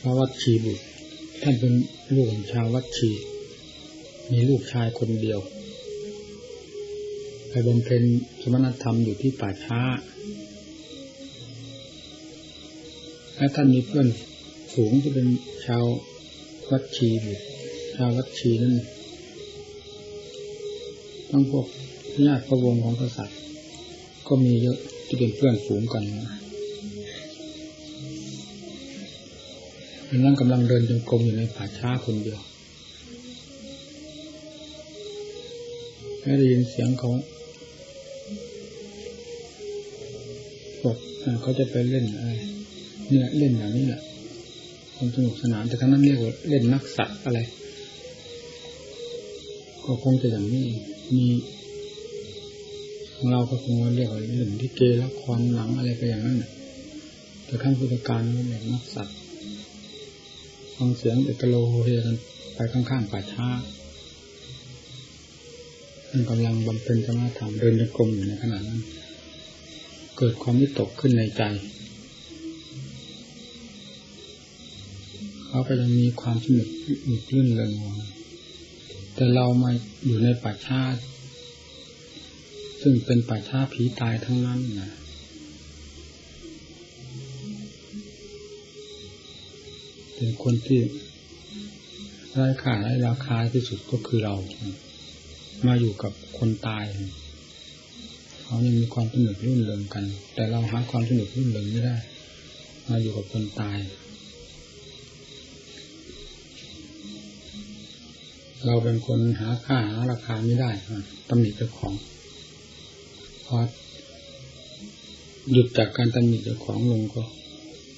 พระวัดชีบุตร ท่านเป็นลูกของชาววัดชี มีลูกชายคนเดียว ไปบำเพ็ญสมณธรรมอยู่ที่ป่าช้า และท่านมีเพื่อนสูงที่เป็นชาววัดชีบุตรชาววัดชีนั่นต้งพวกญาติพระวงศ์ของกษัตริย์ ก็มีเยอะที่เป็นเพื่อนฝูงกันนั่ มันนั่งกำลังเดินจงกรมอยู่ในป่าช้าคนเดียวไม่ได้ยินเสียงเขาบอกเขาจะไปเล่นอะไรเนี่ยเล่นอย่างนี้แหละความสนุกสนานแต่ทั้งนั้นเรียกว่าเล่นนักสัตว์อะไร ก็คงจะอย่างนี้มีของเราก็คงเรียกว่าเล่นที่เกละครหนังอะไรไปอย่างนั้นแต่ขั้นพุทธการนั่นเองนักสัตว์ ฟังเสียงเอกโลโเฮกันไปข้างๆป่าช้าท่านกำลังบำเพ็ญสมาธิเดินจงกรมอยู่ในขณะนั้น เกิดความวิตกขึ้นในใจ เขาก็ยังมีความสนุกอึกลื่นเริงแต่เรามาอยู่ในป่าช้าซึ่งเป็นป่าช้าผีตายทั้งนั้นนะ เป็นคนที่ไร้ค่าไร้ราคาที่สุดก็คือเรา มาอยู่กับคนตายเขายังมีความสนุกรุ่นเริงกัน แต่เราหาความสนุกรุ่นเริงไม่ได้ มาอยู่กับคนตาย เราเป็นคนหาค่าหาราคาไม่ได้ตำหนิเจ้าของพอหยุดจากการตำหนิเจ้าของลงก็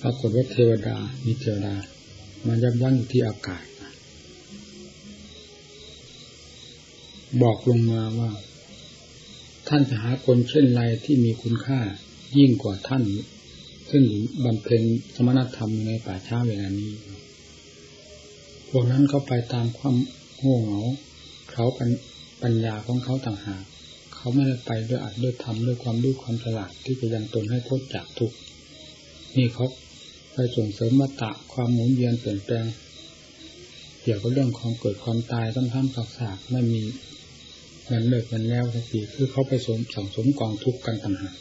ปรากฏว่าเทวดามีเทวดา มันยับยั้งอยู่ที่อากาศบอกลงมาว่า ท่านจะหาคนเช่นไรที่มีคุณค่ายิ่งกว่าท่าน ซึ่งบำเพ็ญสมณธรรมในป่าช้าเวลานี้ พวกนั้นเขาไปตามความโง่เหงาเขาปัญญาของเขาต่างหาก เขาไม่ได้ไปด้วยอัดด้วยธรรมด้วยความรู้ความฉลาดที่จะยังตนให้พ้นจากทุกข์นี่เขา ไปส่งเสริมมัตตะความหมุนเวียนเปลี่ยนแปลง เกี่ยวกับเรื่องของเกิดความตายต้องทำสักสากไม่มีมันเลิกมันแล้วสักทีคือเขาไปสมสังสมกองทุกข์กันต่างหาก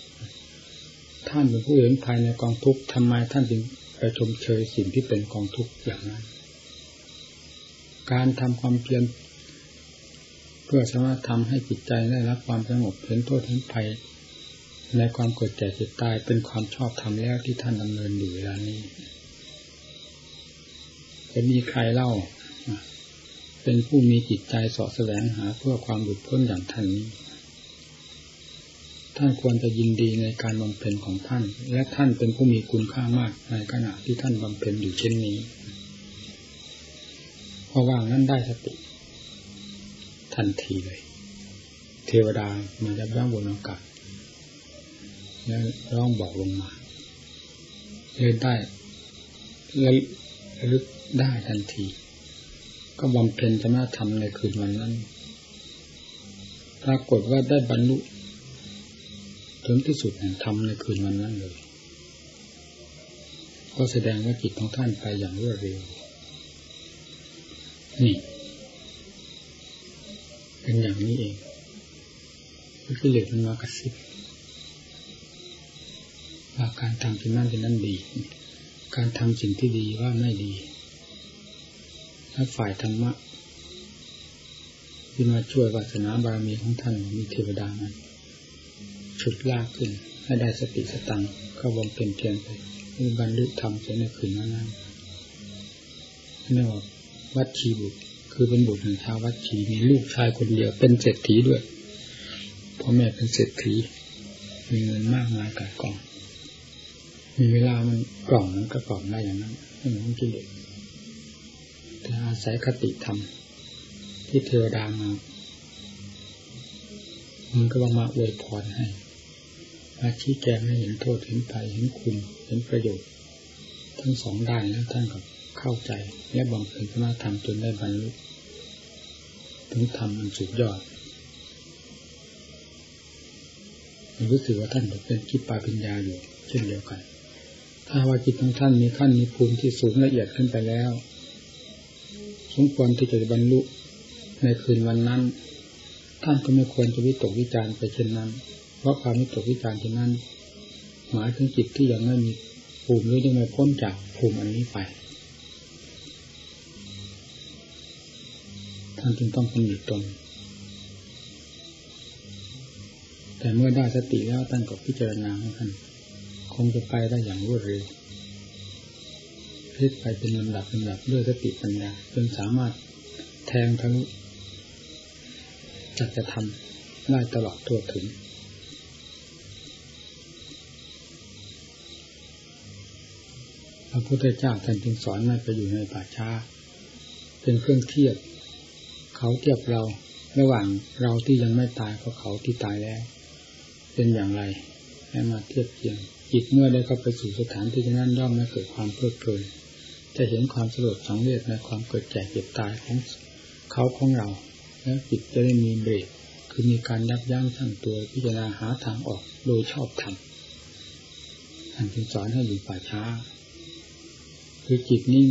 ท่านเป็นผู้เห็นภายในกองทุกข์ทำไมท่านจึงไปชมเชยสิ่งที่เป็นกองทุกข์อย่างนั้น การทำความเพียรเพื่อสามารถทำให้จิตใจได้รับความสงบเห็นโทษเห็นภัย ในความเกิดแก่เจ็บตายเป็นความชอบธรรมแล้วที่ท่านดำเนินอยู่เวลานี้จะมีใครเล่า เป็นผู้มีจิตใจสาะแสวงหาเพื่อความหลุดพ้นอย่างท่านนี้ ท่านควรจะยินดีในการบำเพ็ญของท่าน และท่านเป็นผู้มีคุณค่ามากในขณะที่ท่านบำเพ็ญอยู่เช่นนี้พอว่างนั้นได้สติ ทันทีเลย เทวดามาจะย่างบนอากาศ แล้วร้องบอกลงมาเลยได้เลยลึกได้ทันที ก็บำเพ็ญสมาธรรมในคืนวันนั้น ปรากฏว่าได้บรรลุถึงที่สุดแห่งธรรมในคืนวันนั้นเลย ก็แสดงว่าจิตของท่านไปอย่างรวดเร็ว นี่ เป็นอย่างนี้เองกิเลสมันมากระซิบ ว่าการทำที่นั่นที่นั่นดี การทำสิ่งที่ดีว่าไม่ดีและฝ่ายธรรมะที่มาช่วยวาสนาบารมีของท่านมีเทวดามันฉุดลากขึ้นให้ได้สติสตังก็บำเพ็ญเพียรไปมีบรรลุธรรมเสียในคืนนั้นนั่นว่าวัดชีบุตรคือเป็นบุตรของชาววัดชีมีลูกชายคนเดียวเป็นเศรษฐีด้วยพ่อแม่เป็นเศรษฐีมีเงินมากมายกายกอง เวลามันกล่องมันก็กล่องได้อย่างนั้นไม่เหมือนกิเลสแต่อาศัยคติธรรม ที่เทวดามา มันก็มาอวยพรให้มาชี้แจงให้เห็นโทษเห็นภัยเห็นคุณเห็นประโยชน์ ทั้งสองด้านแล้วท่านก็เข้าใจ และบังเพ็ญสมาธรรมจนได้บรรลุถึงธรรมมันสุดยอดรู้สึกว่าท่านเป็นคิดปาปัญญาอยู่เช่นเดียวกัน ถ้าว่าจิตของท่านมีขั้นมีภูมิที่สูงละเอียดขึ้นไปแล้ว สมควรที่จะบรรลุในคืนวันนั้น ท่านก็ไม่ควรจะวิตกวิจารณ์ไปเช่นนั้น เพราะความวิตกวิจารณ์เช่นนั้น หมายถึงจิตที่ยังไม่มีภูมิหรือยังไม่พ้นจากภูมิอันนี้ไป ท่านจึงต้องคำหนิตนแต่เมื่อได้สติแล้วท่านก็พิจารณาของท่าน คงจะไปได้อย่างรวดเร็วพลิกไปเป็นลำดับลำดับด้วยสติปัญญาจนสามารถแทงทะลุจัดจะทำได้ตลอดตัวถึง พระพุทธเจ้าท่านจึงสอนให้ไปอยู่ในป่าช้า เป็นเครื่องเทียบ เขาเทียบเราระหว่างเราที่ยังไม่ตายกับเขาที่ตายแล้ว เป็นอย่างไร ให้มาเทียบเทียง จิตเมื่อได้เข้าไปสู่สถานที่นั้นย่อมไม่เกิดความเพลิดเพลินจะเห็นความสลดสังเวชในความเกิดแก่เจ็บตายของเขาของเรา แล้วจิตจะได้มีเบรกคือมีการยับยั้งชั่งตัวพิจารณาหาทางออกโดยชอบธรรมท่านจึงสอนให้อยู่ป่าช้า คือจิตนี้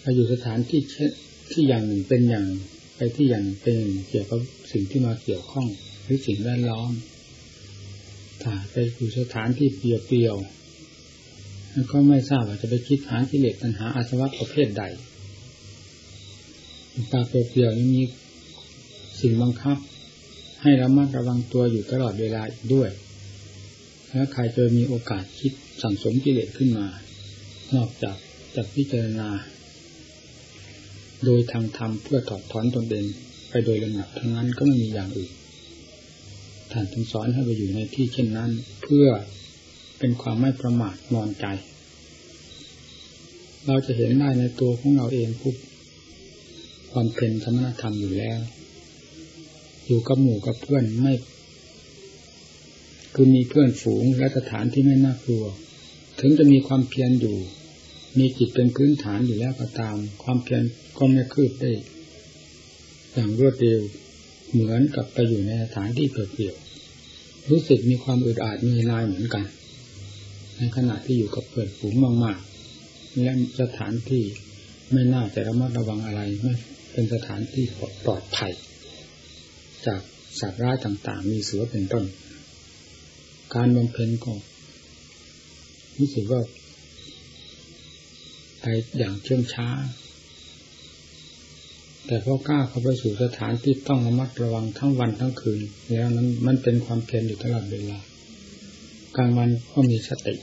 ไปอยู่สถานที่ที่อย่างหนึ่งเป็นอย่างไปที่อย่างเป็นเกี่ยวกับสิ่งที่มาเกี่ยวข้องหรือสิ่งแวดล้อม ถ้าไปอยู่สถานที่เปลี่ยวๆแล้วก็ไม่ทราบว่าจะไปคิดหากิเลสตัณหาอาสวะประเภทใดตาเปลี่ยวๆนี้มีสิ่งบังคับ ให้ระมัดระวังตัวอยู่ตลอดเวลาอีกด้วยและใครจะมีโอกาสคิดสั่งสมกิเลสขึ้นมา นอกจากจากพิจารณา โดยทางธรรมเพื่อถอดถอนตนเองไปโดยลำดับทั้งนั้นก็ไม่มีอย่างอื่น ท่านจึงสอนให้ไปอยู่ในที่เช่นนั้น เพื่อเป็นความไม่ประมาทนอนใจ เราจะเห็นได้ในตัวของเราเองผู้ความเป็นธรรมนธรรมอยู่แล้ว อยู่กับหมู่กับเพื่อนไม่ คือมีเพื่อนฝูงและสถานที่ไม่น่ากลัว ถึงจะมีความเพียรอยู่ มีจิตเป็นพื้นฐานอยู่แล้วก็ตาม ความเพียรก็ไม่คืบได้ อย่างรวดเร็ว เหมือนกับไปอยู่ในสถานที่เปลี่ยวๆรู้สึกมีความอึดอัดมีลายเหมือนกัน ในขณะที่อยู่กับเพื่อนฝูงมากๆ และสถานที่ไม่น่าจะระมัดระวังอะไรไม่เป็นสถานที่ปลอดภัย จากสัตว์ร้ายต่างๆ มีเสือเป็นต้น การบำเพ็ญก็รู้สึกว่าไปอย่างเชื่องช้า แต่พอกล้าเข้าไปสู่สถานที่ต้องระมัดระวังทั้งวันทั้งคืน แล้วนั้นมันเป็นความเพียรอยู่ตลอดเวลากลางวันก็มีสติ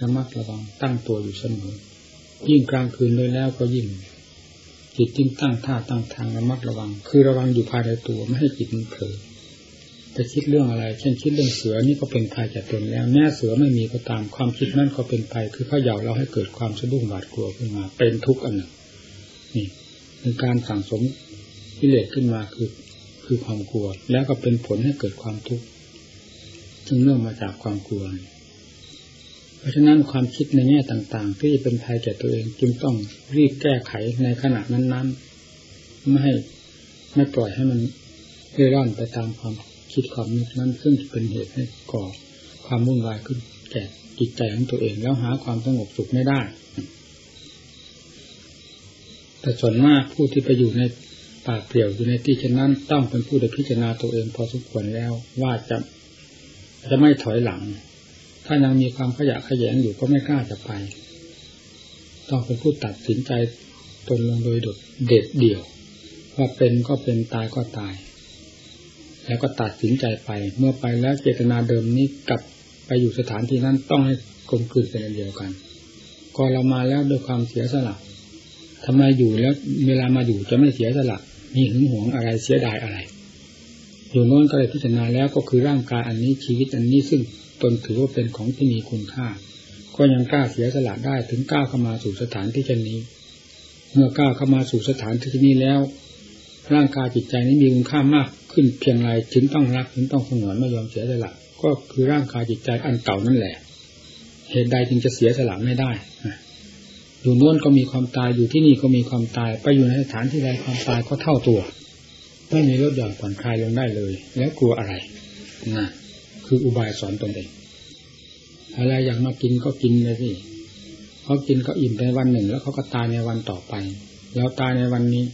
ระมัดระวังตั้งตัวอยู่เสมอยิ่งกลางคืนเลยแล้วก็ยิ่งจิตยิ่งตั้งท่าตั้งทางระมัดระวัง คือระวังอยู่ภายในตัวไม่ให้จิตมันเผลอจะคิดเรื่องอะไร เช่นคิดเรื่องเสือนี่ก็เป็นภัยแก่ตนแล้วแม่เสือไม่มีก็ตามความคิดนั่นก็เป็นภัยคือเขาเหยาเราให้เกิดความสะดุ้งหวาดกลัวขึ้นมา เป็นทุกข์อันหนึ่งนี่ เป็นการสั่งสมกิเลสขึ้นมาคือคือความกลัว แล้วก็เป็นผลให้เกิดความทุกข์ซึ่งเนื่องมาจากความกลัว เพราะฉะนั้นความคิดในแง่ต่างๆ ที่จะเป็นภัยแก่ตัวเองจึงต้องรีบแก้ไขในขณะนั้นๆไม่ให้ไม่ปล่อยให้มันเร่ร่อนไปตามความคิดความนึกนั้น ซึ่งเป็นเหตุให้ก่อความวุ่นวายขึ้นแก่จิตใจของตัวเอง แล้วหาความสงบสุขไม่ได้ แต่ส่วนมากผู้ที่ไปอยู่ในป่าเปลี่ยวอยู่ในที่เช่นนั้น ต้องเป็นผู้ได้พิจารณาตัวเองพอสมควรแล้ว ว่าจะจะไม่ถอยหลัง ถ้ายังมีความขยะขยงอยู่ก็ไม่กล้าจะไป ต้องเป็นผู้ตัดสินใจตนลงโดยเด็ดเดี่ยว ว่าเป็นก็เป็นตายก็ตาย แล้วก็ตัดสินใจไป เมื่อไปแล้วเจตนาเดิมนี้กลับไปอยู่สถานที่นั้นต้องให้กลมกลืนเป็นเดียวกัน ก็เรามาแล้วด้วยความเสียสละ ทำไมอยู่แล้ว เวลามาอยู่จะไม่เสียสละมีหึงหวงอะไรเสียดายอะไรอยู่โน้นก็เลยพิจารณาแล้วก็คือร่างกายอันนี้ชีวิตอันนี้ซึ่งตนถือว่าเป็นของที่มีคุณค่า ก็ยังกล้าเสียสละได้ถึงกล้าเข้ามาสู่สถานที่เช่นนี้ เมื่อก้าเข้ามาสู่สถานที่นี้แล้ว ร่างกายจิตใจนี้มีคุณค่ามากขึ้นเพียงไรถึงต้องรักถึงต้องสงวนไม่ยอมเสียสละก็คือร่างกายจิตใจอันเก่านั่นแหละ เหตุใดจึงจะเสียสละไม่ได้ อยู่โน้นก็มีความตายอยู่ที่นี่ก็มีความตาย ไปอยู่ในสถานที่ใดความตายก็เท่าตัวไม่มีลดหย่อนผ่อนคลายลงได้เลย แล้วกลัวอะไรนะคืออุบายสอนตนเองอะไรอยากมากินก็กินเลยพี่เขากินก็อิ่มในวันหนึ่ง แล้วเขาก็ตายในวันต่อไป แล้วตายในวันนี้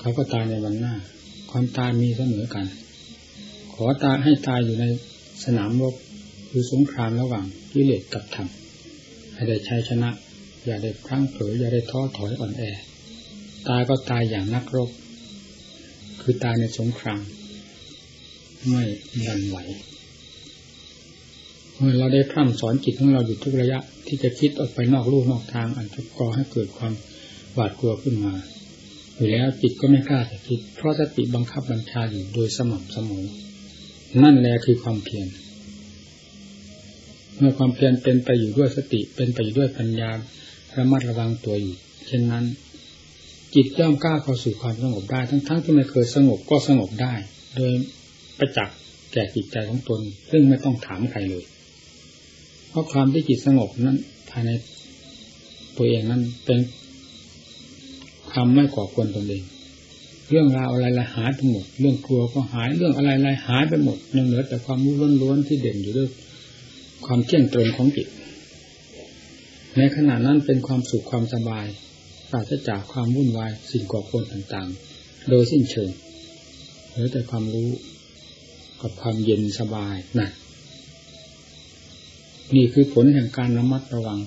เขาก็ตายในวันหน้า ความตายมีเสมอกัน ขอตายให้ตายอยู่ในสนามรบคือสงครามระหว่างกิเลสกับธรรมให้ได้ชัยชนะ อย่าได้พลั้งเผลออย่าได้ท้อถอยอ่อนแอ ตายก็ตายอย่างนักรบ คือตายในสงครามไม่ดันไหวเมื่อเราได้พร่ำสอนจิตของเราอยู่ทุกระยะ ที่จะคิดออกไปนอกลู่นอกทางอันจะก่อให้เกิดความหวาดกลัวขึ้นมาอยู่แล้วจิตก็ไม่กล้าจะคิด เพราะสติบังคับบัญชาอยู่โดยสม่ำเสมอนั่นแหละคือความเพียรเมื่อความเพียรเป็นไปอยู่ด้วยสติเป็นไปอยู่ด้วยปัญญา ระมัดระวังตัวอยู่เช่นนั้น จิตย่อมกล้าเข้าสู่ความสงบได้ ทั้งๆทที่ไม่เคยสงบก็สงบได้ โดยประจักษ์แก่จิตใจของตน ซึ่งไม่ต้องถามใครเลย เพราะความที่จิตสงบนั้น ภายในตัวเองนั้นเป็นความไม่ก่อควรตนเอง เรื่องราวอะไรๆหายไปหมด เรื่องกลัวก็หาย เรื่องอะไรๆหายไปหมดยังเหลือแต่ความรู้ล้วนๆที่เด่นอยู่ด้วยความเที่ยงตรงของจิต ในขณะนั้นเป็นความสุขความสบายปราศจากความวุ่นวายสิ่งก่อควรต่างๆ โดยสิ้นเชิงเหลือแต่ความรู้กับความเย็นสบายนะนี่คือผลแห่งการระมัดระวัง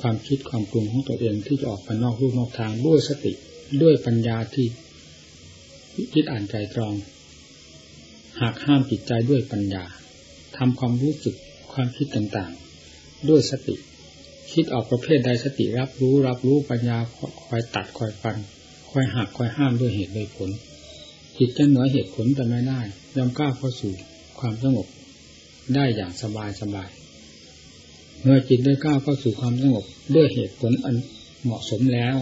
ความคิดความปรุงของตัวเองที่จะออกไปนอกรูปนอกทางด้วยสติด้วยปัญญาที่คิดอ่านใจตรอง หากห้ามจิตใจด้วยปัญญาทำความรู้สึกความคิดต่างๆ ด้วยสติ คิดออกประเภทใดสติรับรู้ รับรู้ปัญญาคอยตัดคอยฟันคอยหักคอยห้ามด้วยเหตุด้วยผล จิตจะเหนือเหตุผลแต่ไม่ได้ยอมกล้าเข้าสู่ความสงบได้อย่างสบายสบาย เมื่อจิตได้ก้าวเข้าสู่ความสงบด้วยเหตุผลอันเหมาะสมแล้ว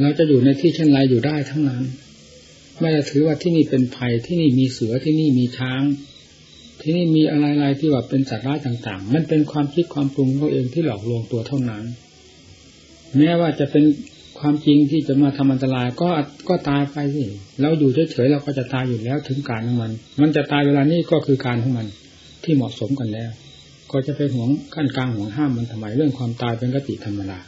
เราจะอยู่ในที่เช่นไรอยู่ได้ทั้งนั้น ไม่จะถือว่าที่นี่เป็นภัยที่นี่มีเสือที่นี่มีช้าง ที่นี่มีอะไรๆที่ว่าเป็นสัตว์ร้ายต่าง ๆ มันเป็นความคิดความปรุงตัวเองที่หลอกลวงตัวเท่านั้น แม้ว่าจะเป็นความจริงที่จะมาทำอันตรายก็ก็ตายไปสิเราอยู่เฉยๆเราก็จะตายอยู่แล้วถึงการของมัน มันจะตายเวลานี้ก็คือการของมัน ที่เหมาะสมกันแล้ว ก็จะไปห่วงขั้นกลางห่วงห้ามมันทำไมเรื่องความตายเป็นกติธรรมดา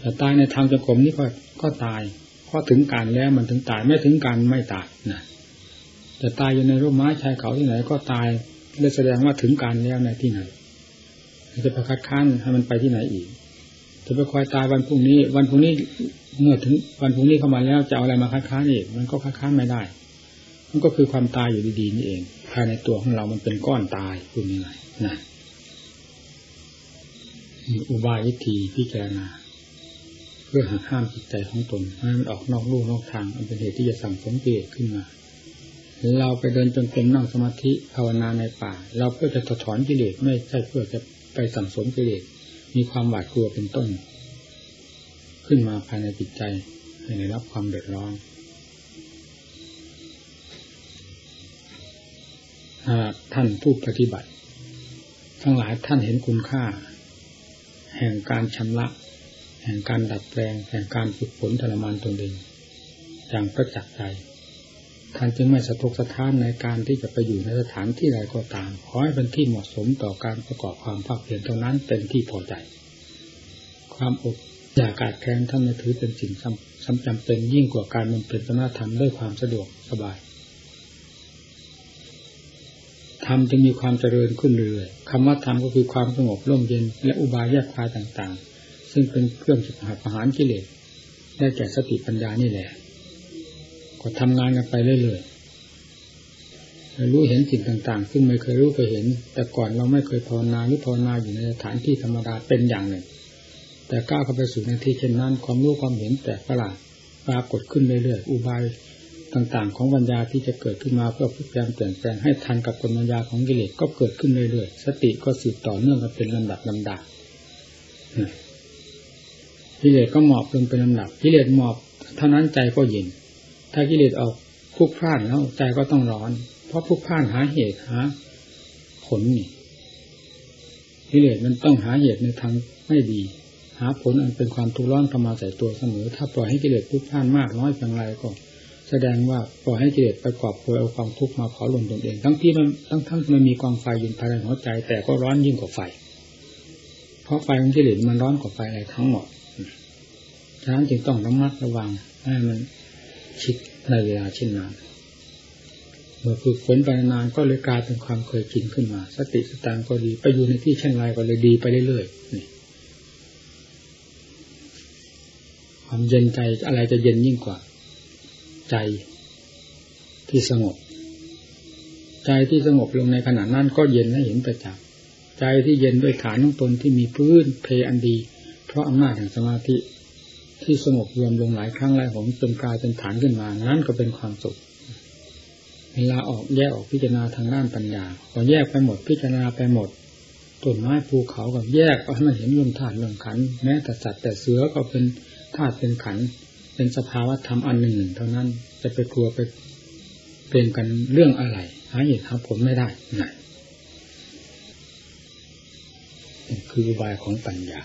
แต่ตายในทางจงกรมนี่ก็ก็ตายเพราะถึงการแล้วมันถึงตายไม่ถึงการไม่ตายนะจะตายอยู่ในร่มไม้ชายเขาที่ไหนก็ตาย เลยแสดงว่าถึงการแล้วในที่ไหนจะไปคัดค้านให้มันไปที่ไหนอีก จะไปคอยตายวันพรุ่งนี้ วันพรุ่งนี้เมื่อถึงวันพรุ่งนี้เข้ามาแล้วจะเอาอะไรมาคัดค้านอีก มันก็คัดค้านไม่ได้ มันก็คือความตายอยู่ดีๆนี่เอง ภายในตัวของเรามันเป็นก้อนตายคุณยังไงนะอุบายวิธีพิจารณา เพื่อหักห้ามจิตใจของตนให้มันออกนอกลู่นอกทางอันเป็นเหตุที่จะสั่งสมเกลียดขึ้นมา เราไปเดินจงกรมนั่งสมาธิภาวนาในป่า เราเพื่อจะถอนกิเลสไม่ใช่เพื่อจะไปสั่งสมกิเลสมีความหวาดกลัวเป็นต้น ขึ้นมาภายในจิตใจให้ได้รับความเดือดร้อนหากท่านผู้ปฏิบัติ ทั้งหลายท่านเห็นคุณค่า แห่งการชำระ แห่งการดัดแปลง แห่งการฝึกฝนทรมานตนเองอย่างประจักษ์ใจ ท่านจึงไม่สะทกสะท้านในการที่จะไปอยู่ในสถานที่ใดก็ตาม ขอให้เป็นที่เหมาะสมต่อการประกอบความภาคเพียรเท่านั้นเป็นที่พอใจ ความอดอยากาดแคนท่านถือเป็นสิ่งสำจำเป็นยิ่งกว่าการมันเป็นสมาธรรมด้วยความสะดวกสบายธรรมจะมีความเจริญขึ้นเรื่อยคำว่าธรรมก็คือความสงบร่มเย็นและอุบายแยกคายต่างๆ ซึ่งเป็นเครื่องสุขอาหารกิเลสได้แก่สติปัญญานี่แหละ ก็ทำงานกันไปเรื่อยๆรู้เห็นสิ่งต่าง ๆ ซึ่งไม่เคยรู้เคยเห็น แต่ก่อนเราไม่เคยภาวนาหรือภาวนาอยู่ในสถานที่ธรรมดาเป็นอย่างหนึ่ง แต่ก้าวเข้าไปสู่ในที่เช่นนั้น ความรู้ความเห็นแตกประหลาดปรากฏขึ้นเรื่อยๆอุบายต่างๆ ของปัญญาที่จะเกิดขึ้นมาเพื่อพลิกแปลงเปลี่ยนแปลงให้ทันกับกลปัญญาของกิเลสก็เกิดขึ้นเรื่อยๆสติก็สืบต่อเนื่องกันเป็นลำดับลำดับกิเลสก็หมอบลงเป็นลำดับกิเลสหมอบเท่านั้นใจก็เย็น ถ้ากิเลสออกพุกพลานแล้วใจก็ต้องร้อน เพราะพุกพลานหาเหตุหาผลนี่กิเลสมันต้องหาเหตุในทางไม่ดี หาผลอันเป็นความทุกข์ร้อนเข้ามาใส่ตัวเสมอ ถ้าปล่อยให้กิเลสพุกพลานมากน้อยเพียงไรก็ แสดงว่าปล่อยให้กิเลสไปกอบโวยเอาความทุกข์มาเผาลนตนเอง ทั้งที่มันทั้งทั้งมันมีกองไฟอยู่ภายในหัวใจ แต่ก็ร้อนยิ่งกว่าไฟ เพราะไฟของกิเลสมันร้อนกว่าไฟอะไรทั้งหมดฉะนั้นจึงต้องระมัดระวังให้มัน ชิดในเวลาเช่นนั้นเมื่อฝึกฝนไปนานก็เลยกลายเป็นความเคยชินขึ้นมา สติสตางก็ดีไปอยู่ในที่เช่นไรก็เลยดีไปเรื่อยๆนี่ความเย็นใจอะไรจะเย็นยิ่งกว่า ใจที่สงบ ใจที่สงบลงในขณะนั้นก็เย็นให้เห็นประจักษ์ใจที่เย็นด้วยฐานของตนที่มีพื้นเพอันดี เพราะอำนาจแห่งสมาธิ ที่สงบรวมลงหลายครั้งหลายหนจนกลายเป็นฐานขึ้นมา นั้นก็เป็นความสุข เวลาออกแยกออกพิจารณาทางด้านปัญญาพอแยกไปหมดพิจารณาไปหมดต้นไม้ภูเขากับแยกเอาให้มันเห็นรื่องธาตุรื่องขันแม้แต่สัตว์แต่เสือก็เป็นธาตุเป็นขันเป็นสภาวะธรรมอันหนึ่ง เท่านั้นจะไปกลัวไปเป็นกันเรื่องอะไรหาเหตุหาผลไม่ได้ไหนคืออุบายของปัญญา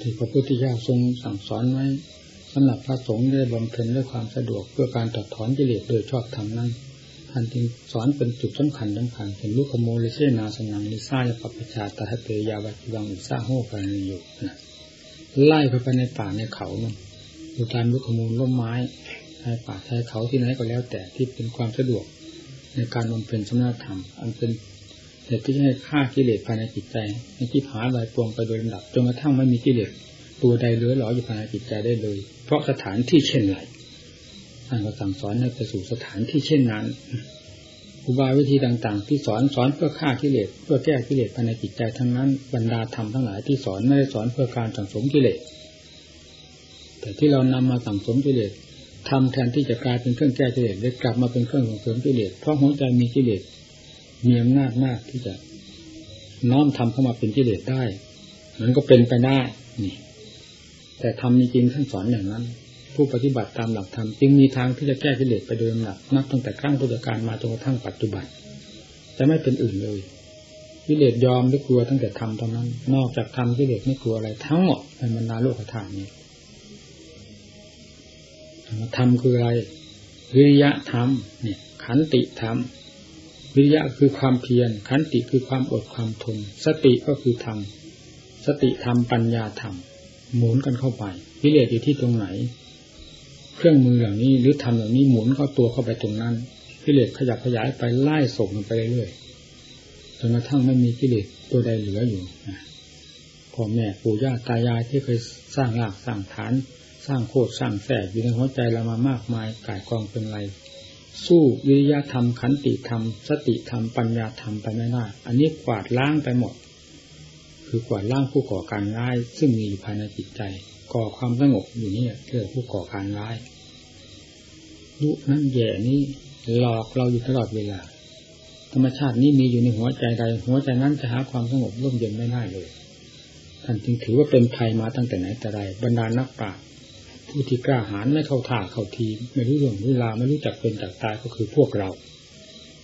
ที่พระพุทธเจ้าทรงสั่งสอนไว้สำหรับพระสงฆ์ได้บำเพ็ญด้วยความสะดวกเพื่อการตัดถอนกิเลสโดยชอบธรรมนั้นท่านจึงสอนเป็นจุดสำคัญสำคัญเป็นรุกขมูลเสนาสนังนิสสายะ ปัพพัชชาตัตถะ เตยาวะชีวังอุสสาโห กะระณีโย นะไล่ไปในป่าในเขานั่นอยู่ตามรุกขมูลร่มไม้ชายป่าชายเขาที่ไหนก็แล้วแต่ที่เป็นความสะดวกในการบำเพ็ญสมณธรรม อันเป็น เหตุที่ให้ฆ่ากิเลสภายในจิตใจให้ที่ผาลายปวงไปโดยลำดับจนกระทั่งไม่มีกิเลสตัวใดเหลือหลออยู่ภายในจิตใจได้เลย เพราะสถานที่เช่นไรท่านก็สั่งสอนให้ไปสู่สถานที่เช่นนั้นอุบายวิธีต่าง ๆ ที่สอนสอนเพื่อฆ่ากิเลสเพื่อแก้กิเลสภายในจิตใจทั้งนั้นบรรดาธรรมทั้งหลายที่สอนไม่ได้สอนเพื่อการสังสมกิเลสแต่ที่เรานำมาสังสมกิเลสทำแทนที่จะกลายเป็นเครื่องแก้กิเลสได้กลับมาเป็นเครื่องส่งเสริมกิเลสเพราะหัวใจมีกิเลส มีอำนาจมากที่จะน้อมทำเข้ามาเป็นกิเลสได้มันก็เป็นไปได้นี่ แต่ทำจริงท่านสอนอย่างนั้น ผู้ปฏิบัติตามหลักธรรมจึงมีทางที่จะแก้กิเลสไปโดยลำดับนับตั้งแต่ครั้งพุทธกาลมาจนกระทั่งปัจจุบันจะไม่เป็นอื่นเลยกิเลสยอมหรือกลัวตั้งแต่ทำตอนนั้น นอกจากทำกิเลสไม่กลัวอะไรทั้งหมดในบรรดาโลกธาตุนี้ธรรมคืออะไรวิริยะธรรมเนี่ยขันติธรรม วิริยะคือความเพียรขันติคือความอดความทน สติก็คือธรรมสติธรรมปัญญาธรรมหมุนกันเข้าไปวิเลศอยู่ที่ตรงไหน เครื่องมืออย่างนี้หรือทำอย่างนี้หมุนเข้าตัวเข้าไปตรงนั้นกิเลสขยับขยายไปไล่ส่งมันไปเรื่อยๆจนกระทั่งไม่มีกิเลสตัวใดเหลืออยู่พ่อแม่ปู่ย่าตายายที่เคยสร้างรากสร้างฐาน สร้างโคตรสร้างแฝดอยู่ในหัวใจเรามามากมายกายกองเป็นไร สู้วิริยะธรรมขันติธรรม สติธรรมปัญญาธรรมไปไม่ได้อันนี้กวาดล้างไปหมด คือกวาดล้างผู้ก่อการร้าย ซึ่งมีอยู่ภายในจิตใจ ก่อความสงบอยู่นี่เรื่องผู้ก่อการร้ายยุนั่นแย่นี้หลอกเราอยู่ตลอดเวลา ธรรมชาตินี้มีอยู่ในหัวใจใด หัวใจนั้นจะหาความสงบร่มเย็นไม่ได้เลยท่านจึงถือว่าเป็นภัยมาตั้งแต่ไหนแต่ไรบรรดานักปราชญ ผู้ที่กล้าหาญไม่เข้าท่าเข้าทีไม่รู้เรื่องเวลาไม่รู้จักเป็นจักตายก็คือพวกเรา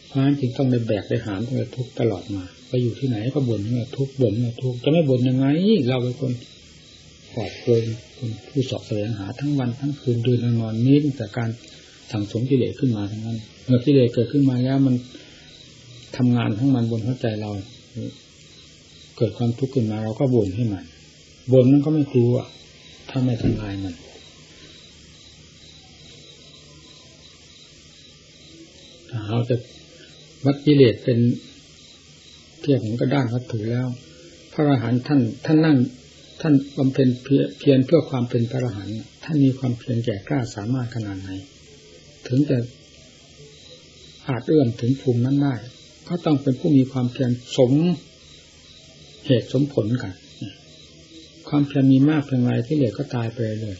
เพราะฉะนั้นจึงต้องได้แบกได้หามต้องได้ทุกตลอดมาไปอยู่ที่ไหนก็บ่นเนี่ยทุกบ่นเนี่ยทุกจะไม่บ่นยังไง เราเป็นคนปลอดโปร่งคนผู้สอบแสวงหาทั้งวันทั้งคืนเดินนอนนี้ตั้งแต่การสั่งสมกิเลสขึ้นมาทั้งนั้นเมื่อกิเลสเกิดขึ้นมาแล้วมันทำงานทั้งมันบนหัวใจเรา เกิดความทุกข์ขึ้นมาเราก็บ่นให้มันบ่นนั้นก็ไม่กลัวถ้าไม่ทำลายมัน เราจะวัดกิเลสเป็นเทียบของกระด้านวัตถุแล้ว พระอรหันต์ท่านท่านนั่งท่านบำเพ็ญเพียรเพื่อความเป็นพระอรหันต์ท่านมีความเพียรแก่กล้าสามารถขนาดไหน ถึงจะอาจเอื้อมถึงภูมินั้นได้ก็ต้องเป็นผู้มีความเพียรสมเหตุสมผลกัน ความเพียรมีมากเพียงไรที่เหลือก็ตายไปเลย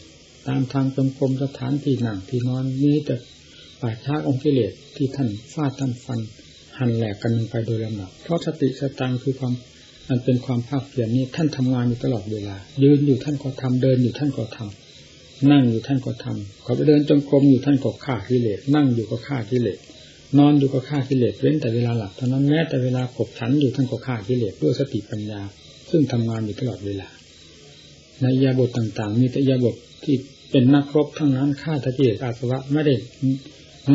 ตามทางจงกรมสถานที่นั่งที่นอนนี้แต่ ป่าช้าองค์กิเลสที่ท่านฟาดท่านฟัน หันแหลกกันไปโดยลำดับเพราะสติสตังคือความมันเป็นความภาคเพียรนี้ท่านทำงานอยู่ตลอดเวลา ยืนอยู่ท่านก็ทำเดินอยู่ท่านก็ทำนั่งอยู่ท่านก็ทำขอไปเดินจงกรมอยู่ท่านก็ฆ่ากิเลสนั่งอยู่ก็ฆ่ากิเลสนอนอยู่ก็ฆ่ากิเลสเว้นแต่เวลาหลับเท่านั้นแม้แต่เวลาขบฉันอยู่ท่านก็ฆ่ากิเลสด้วยสติปัญญา ซึ่งทำงานอยู่ตลอดเวลา ในอิริยาบถต่างๆ มีแต่อิริยาบถที่เป็นนักรบทั้งนั้นฆ่าทะกิเลสอาสวะไม่ได้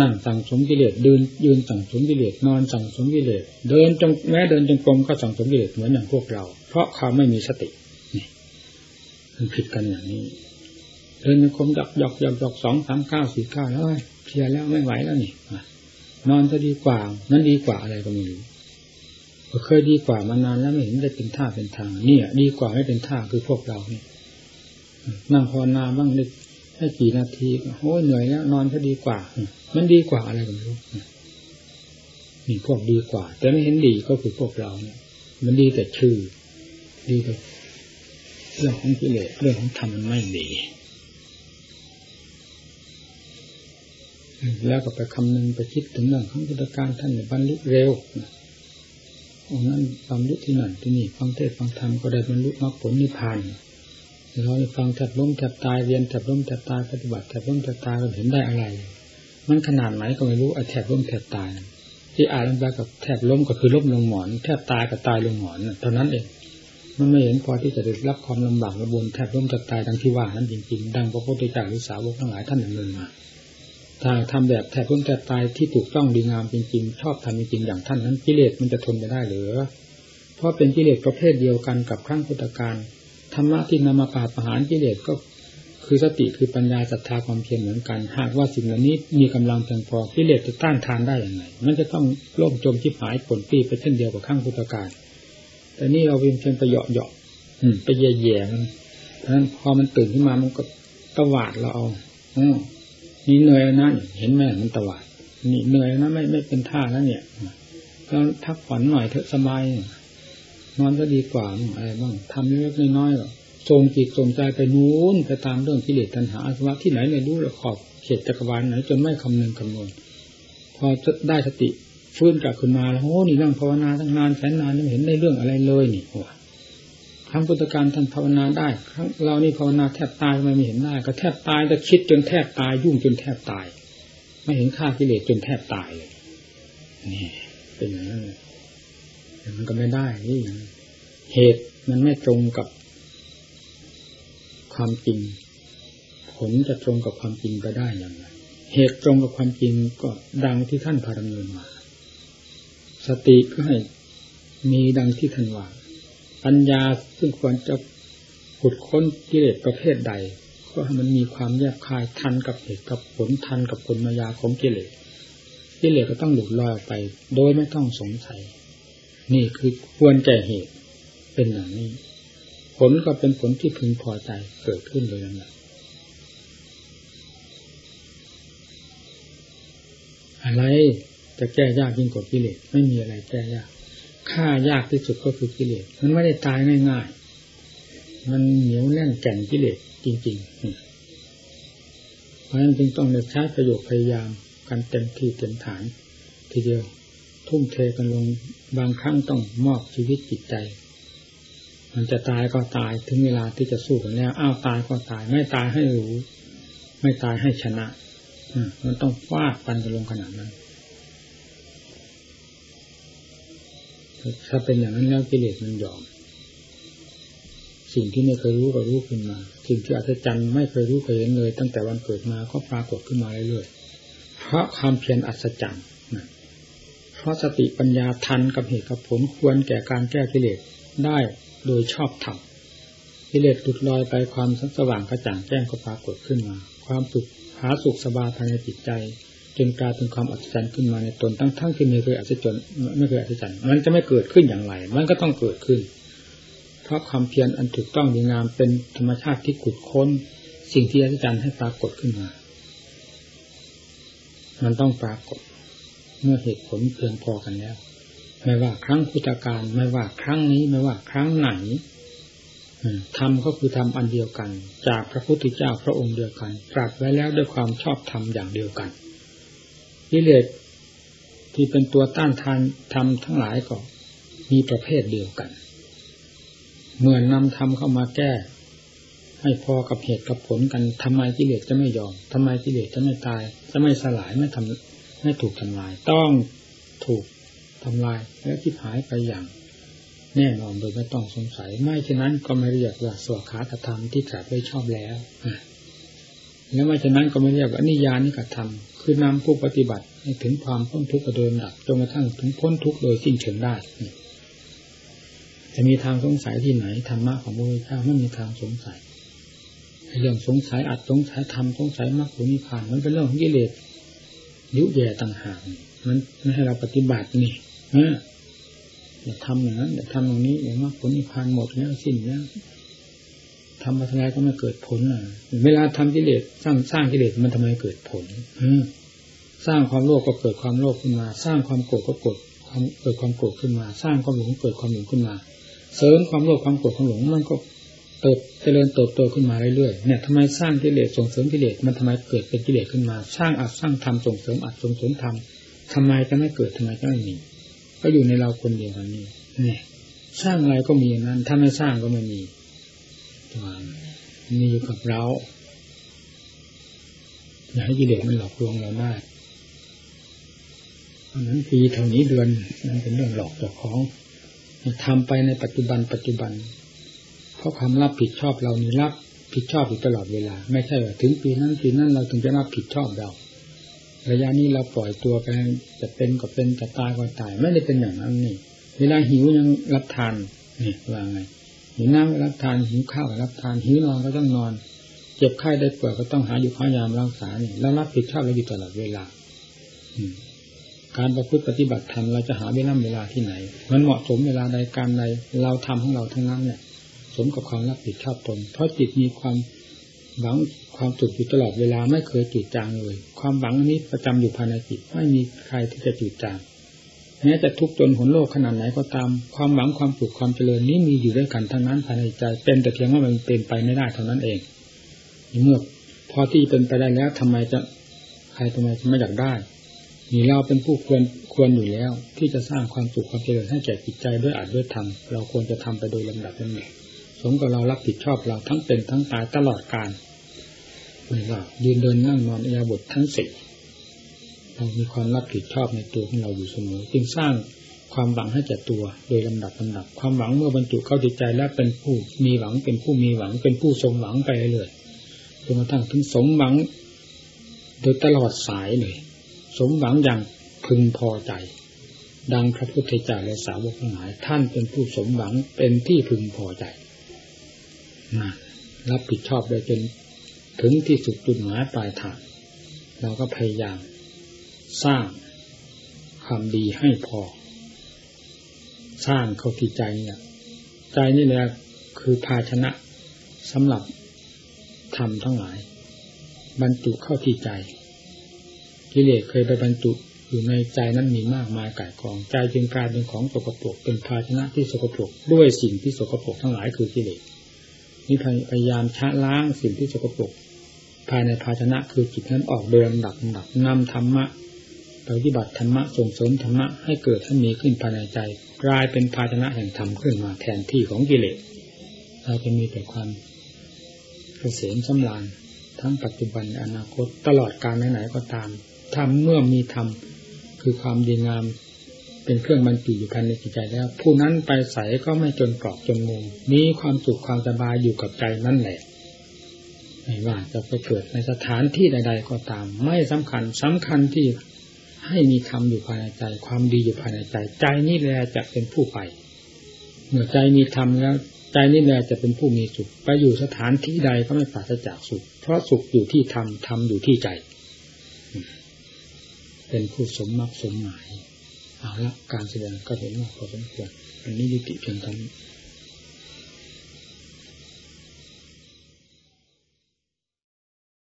นั่งสั่งสมกิเลสเดินยืนสั่งสมกิเลสนอนสั่งสมกิเลสเดินจงแม้เดินจงกรมก็สั่งสมกิเลสเหมือนอย่างพวกเรา เพราะเขาไม่มีสตินี่มันผิดกันอย่างนี้ เดินจงกรมหยอกหยอกหยอกหยอกสองสามเก้าสี่เก้าแล้วเพียแล้วไม่ไหวแล้วนี่นอนจะดีกว่า นั้นดีกว่าอะไรก็ไม่รู้เคยดีกว่ามานานแล้วไม่เห็นได้เป็นท่าเป็นทาง เนี่ย ดีกว่าไม่เป็นท่าคือพวกเราเนี่ยนั่งภาวนาบ้างได้ แค่กี่นาทีโอ้ยเหนื่อยแล้วนอนก็ดีกว่า มันดีกว่าอะไรก็ไม่รู้นี่พวกดีกว่า แต่ไม่เห็นดีก็คือพวกเราเนี่ย มันดีแต่ชื่อ ดีแต่เรื่องของกิเลสเรื่องของธรรมมันไม่ดีแล้วก็ไปคำนึงไปคิดถึงเรื่องของพุทธการท่านบรรลุเร็วองนั้นบรรลุที่นั่นที่นี่ฟังเทศฟังธรรมก็ได้บรรลุมรรคผลนิพพาน เราฟังแทบล้มแทบตายเรียนแทบล้มแทบตายปฏิบัติแทบล้มแทบตายเราเห็นได้อะไร มันขนาดไหนก็ไม่รู้ไอ้แทบล้มแทบตาย ที่อ่านลงไปกับแทบล้มก็คือล้มลงหมอน แทบตายกับตายลงหมอนเท่านั้นเองมันไม่เห็นพอที่จะได้รับความลำบากระบนแทบล้มแทบตายดังที่ว่านั้นจริงๆ ดังพระพุทธเจ้าหรือสาวกทั้งหลายท่านดำเนินมาถ้าทำแบบแทบล้มแทบตายที่ถูกต้องดีงามจริงๆ ชอบทำจริงๆอย่างท่านนั้นกิเลสมันจะทนไปได้หรือเพราะเป็นกิเลสประเภทเดียวกันกับครั้งพุทธการ ธรรมะที่นำมาปราบประหารกิเลสก็คือสติคือปัญญาศรัทธาความเพียรเหมือนกัน หากว่าสิ่งเหล่านี้มีกำลังเพียงพอกิเลสจะต้านทานได้อย่างไรมันจะต้องล่มจมชิบหายผลปีไปเช่นเดียวกับข้างพุทธการแต่นี่เราเพียงไปเหยาะเหยาะไปแย่แย่มันเพราะฉะนั้นพอมันตื่นขึ้นมามันก็ตวาดเราเอาอนี่เหนื่อยนะเห็นไหมมันตวาดนี่เหนื่อยนะไม่ไม่เป็นท่าแล้วเนี่ยก็พักผ่อนหน่อยเถอะสบาย นอนก็ดีกว่าอะไรบ้างทำเล็กน้อยๆหรอส่งจิตส่งใจไปนู้นไปตามเรื่องกิเลสตัณหาอาสวะที่ไหนไม่รู้ละขอบเขตจักรวาลไหนจนไม่คำนึงคำนวณพอได้สติฟื้นกลับขึ้นมาแล้วโอ้นี่นั่งภาวนาตั้งนานแสนนานไม่เห็นได้เรื่องอะไรเลยนี่หัวครั้งพุทธการท่านภาวนาได้ครั้งเรานี่ภาวนาแทบตายทำไมไม่เห็นได้ก็แทบตายแต่คิดจนแทบตายยุ่งจนแทบตาย ไม่เห็นค่ากิเลสจนแทบตายเลยนี่เป็นอย่างนั้นเลย มันก็ไม่ได้นี่เหตุมันไม่ตรงกับความจริง ผลจะตรงกับความจริงไปได้อย่างไร เหตุตรงกับความจริงก็ดังที่ท่านพาดำเนินมา สติก็ให้มีดังที่ท่านว่า ปัญญาซึ่งควรจะขุดค้นกิเลสประเภทใด ก็ให้มันมีความแยบคายทันกับเหตุกับผลทันกับผลมายาของกิเลสกิเลสก็ต้องหลุดลอยไป โดยไม่ต้องสงสัย นี่คือควรแก่เหตุเป็นอย่างนี้ ผลก็เป็นผลที่พึงพอใจเกิดขึ้นเลยนะอะไรจะแก้ยากยิ่งกว่ากิเลสไม่มีอะไรแก้ยากฆ่ายากที่สุดก็คือกิเลสมันไม่ได้ตายง่ายๆ มันเหนียวแน่นแก่นกิเลสจริงๆเพราะฉะนั้นจึงต้องใช้ประโยชน์พยายามกันเต็มที่เต็มฐานทีเดียว ทุ่มเทกันลงบางครั้งต้องมอบชีวิตจิตใจ มันจะตายก็ตายถึงเวลาที่จะสู้กันแล้วอ้าวตายก็ตาย ไม่ตายให้รู้ ไม่ตายให้ชนะมันต้องฟาดปันกันลงขนาดนั้นถ้าเป็นอย่างนั้นแล้วกิเลสมันยอม สิ่งที่ไม่เคยรู้ก็รู้ขึ้นมา สิ่งที่อัศจรรย์ไม่เคยรู้เคยเห็นเลย ตั้งแต่วันเกิดมาก็ปรากฏขึ้นมาเรื่อยๆเพราะความเพียรอัศจรรย์ เพราะสติปัญญาทันกับเหตุกับผลควรแก่การแก้กิเลสได้โดยชอบธรรมกิเลสหลุดลอยไปความสว่างกระจ่างแจ้งก็ปรากฏขึ้นมา ความสุขหาสุขสบายภายในจิตใจจนกลายเป็นความอัศจรรย์ขึ้นมาในตนทั้งทั้งที่ไม่เคยอัศจรรย์ไม่เคยอัศจรรย์มันจะไม่เกิดขึ้นอย่างไร มันก็ต้องเกิดขึ้น เพราะความเพียรอันถูกต้องดีงามเป็นธรรมชาติที่ขุดค้น สิ่งที่อัศจรรย์ให้ปรากฏขึ้นมา มันต้องปรากฏ เมื่อเหตุผลเพียงพอกันแล้ว ไม่ว่าครั้งพุทธการไม่ว่าครั้งนี้ไม่ว่าครั้งไหนธรรมก็คือธรรมอันเดียวกัน จากพระพุทธเจ้าพระองค์เดียวกันตรัสไว้แล้วด้วยความชอบธรรมอย่างเดียวกันกิเลสที่เป็นตัวต้านทานธรรมทั้งหลายก็มีประเภทเดียวกัน เมื่อนนำธรรมเข้ามาแก้ ให้พอกับเหตุกับผลกันทำไมกิเลสจะไม่ยอมทำไมกิเลสจะไม่ตาย จะไม่สลายไม่ทำ ไม่ถูกทำลาย ต้องถูกทำลายและที่หายไปอย่างแน่นอนโดยไม่ต้องสงสัย ไม่เช่นนั้นก็ไม่เรียกว่าสวขาตธรรมที่ตรัสไว้ชอบแล้วแล้วไม่ฉะนั้นก็ไม่เรียกว่านิยานิกธรรมคือนำผู้ปฏิบัติให้ถึงความพ้นทุกข์โดยลำดับจนกระทั่งถึงพ้นทุกข์โดยสิ้นเชิงได้จะมีทางสงสัยที่ไหนธรรมะของพระพุทธเจ้าไม่มีทางสงสัยเรื่องสงสัยอัดสงสัยทำสงสัยมรรคผลนิพพานมันเป็นเรื่องของกิเลส ยุแย่ต่างหากมันไม่ให้เราปฏิบัตินี่อย่าทำอย่างนั้นอย่าทำอย่างนี้อย่างมรรคผลนิพพานหมดแล้วสิ้นแล้วทำมาทำไมก็ไม่เกิดผลอะ เวลาทำกิเลสสร้างสร้างกิเลสมันทำไมเกิดผลสร้างความโลภก็เกิดความโลภขึ้นมา สร้างความโกรธก็เกิดความเกิดความโกรธขึ้นมา สร้างความหลงเกิดความหลงขึ้นมา เสริมความโลภความโกรธความหลงมันก็ เติบเจริญเติบโตขึ้นมาเรื่อยๆเนี่ยทำไมสร้างกิเลสส่งเสริมกิเลสมันทำไมเกิดเป็นกิเลสขึ้นมา สร้างอัดสร้างทำส่งเสริมอัดส่งเสริมทำทำไมจะไม่เกิดทำไมจะไม่มีก็อยู่ในเราคนเดียวกันนี้เนี่ยสร้างอะไรก็มีอย่างนั้น ถ้าไม่สร้างก็ไม่มีมีอยู่กับเราอย่าให้กิเลสมันหลอกลวงเราได้เพราะนั้นปีเท่านี้เดือนนั่นเป็นเรื่องหลอกเจ้าของทำไปในปัจจุบันปัจจุบัน เพราะความรับผิดชอบเรานี่รับผิดชอบอยู่ตลอดเวลา ไม่ใช่ว่าถึงปีนั้นปีนั้นเราถึงจะรับผิดชอบเราระยะนี้เราปล่อยตัวไปจะเป็นก็เป็นจะตายก็ตาย ไม่ได้เป็นอย่างนั้นนี่ เวลาหิวยังรับทานนี่ว่าไงหิวน้ำก็รับทานหิวข้าวก็รับทานหิวนอนก็ต้องนอน เจ็บไข้ได้ป่วยก็ต้องหาอยู่ข้ายามรักษาเนี่ยแล้วรับผิดชอบเราอยู่ตลอดเวลาการประพฤติปฏิบัติธรรมเราจะหาเวลาเวลาที่ไหน มันเหมาะสมเวลาใดการใดเราทำของเราทั้งนั้นเนี่ย สมกับความรับผิดชอบตน เพราะจิตมีความหวังความสุขอยู่ตลอดเวลาไม่เคยจืดจางเลย ความหวังนี้ประจำอยู่ภายในจิตไม่มีใครที่จะจืดจางแม้จะทุกข์จนหนโลกขนาดไหนก็ตาม ความหวังความสุขความเจริญนี้มีอยู่ด้วยกันทั้งนั้นภายในใจเป็นแต่เพียงว่ามันเป็นไปไม่ได้เท่านั้นเองเมื่อพอที่เป็นไปได้แล้วทำไมจะใครทำไมจะไม่อยากได้มีเราเป็นผู้ควรควรอยู่แล้ว ที่จะสร้างความสุขความเจริญให้แก่จิตใจด้วยอาจด้วยธรรมเราควรจะทำไปโดยลำดับนั้น สมกับเรารับผิดชอบเราทั้งเป็นทั้งตายตลอดกาลไม่ว่ายืนเดินนั่งนอนอยาบททั้งสี่เรามีความรับผิดชอบในตัวของเราอยู่เสมอจึงสร้างความหวังให้แก่ตัว โดยลำดับลำดับ ความหวังเมื่อบรรจุเข้าจิตใจแล้วเป็นผู้มีหวังเป็นผู้มีหวัง เป็นผู้สมหวังไปเรื่อยจนกระทั่งถึงสมหวัง โดยตลอดสายเลย สมหวังอย่างพึงพอใจ ดังพระพุทธเจ้าและสาวกทั้งหลาย ท่านเป็นผู้สมหวังเป็นที่พึงพอใจ รับผิดชอบโดยจนถึงที่สุดจุดหมายปลายทางเราก็พยายาม สร้างความดีให้พอ สร้างเข้าที่ใจเนี่ยใจนี่แหละคือภาชนะสำหรับทำทั้งหลาย บรรจุเข้าที่ใจกิเลสเคยไปบรรจุอยู่ในใจนั้นมีมากมายก่ายกองใจจึงกลายเป็นของสกปรกเป็นภาชนะที่สกปรกด้วยสิ่งที่สกปรกทั้งหลายคือกิเลส นี่พยายามชะล้างสิ่งที่สกปรกภายในภาชนะคือจิตนั้นออกเดินดับดับนำธรรมะปฏิบัติธรรมะส่งเสริมธรรมะให้เกิดให้มีขึ้นภายในใจ กลายเป็นภาชนะแห่งธรรมขึ้นมาแทนที่ของกิเลสเราจะมีแต่ความเกษมสำราญทั้งปัจจุบันอนาคตตลอดการไหนๆก็ตามธรรมเมื่อมีธรรมคือความดีงาม เป็นเครื่องบรรจุอยู่ภายในจิตใจแล้ว ผู้นั้นไปใส่ก็ไม่จนกรอบจนงงมีความสุขความสบายอยู่กับใจนั่นแหละไม่ว่าจะไปเกิดในสถานที่ใด ๆ ก็ตาม ไม่สำคัญสำคัญที่ให้มีธรรมอยู่ภายในใจ ความดีอยู่ภายในใจ ใจนี่แหละจะเป็นผู้ไป เมื่อใจมีธรรมแล้วใจนี่แหละจะเป็นผู้มีสุขไปอยู่สถานที่ใดก็ไม่ปราศจากสุข เพราะสุขอยู่ที่ธรรมธรรมอยู่ที่ใจ เป็นผู้สมมักสมหมาย เอาละการแสดงก็เห็นว่าพอสมควรอันนี้ยุติเพียงเท่านี้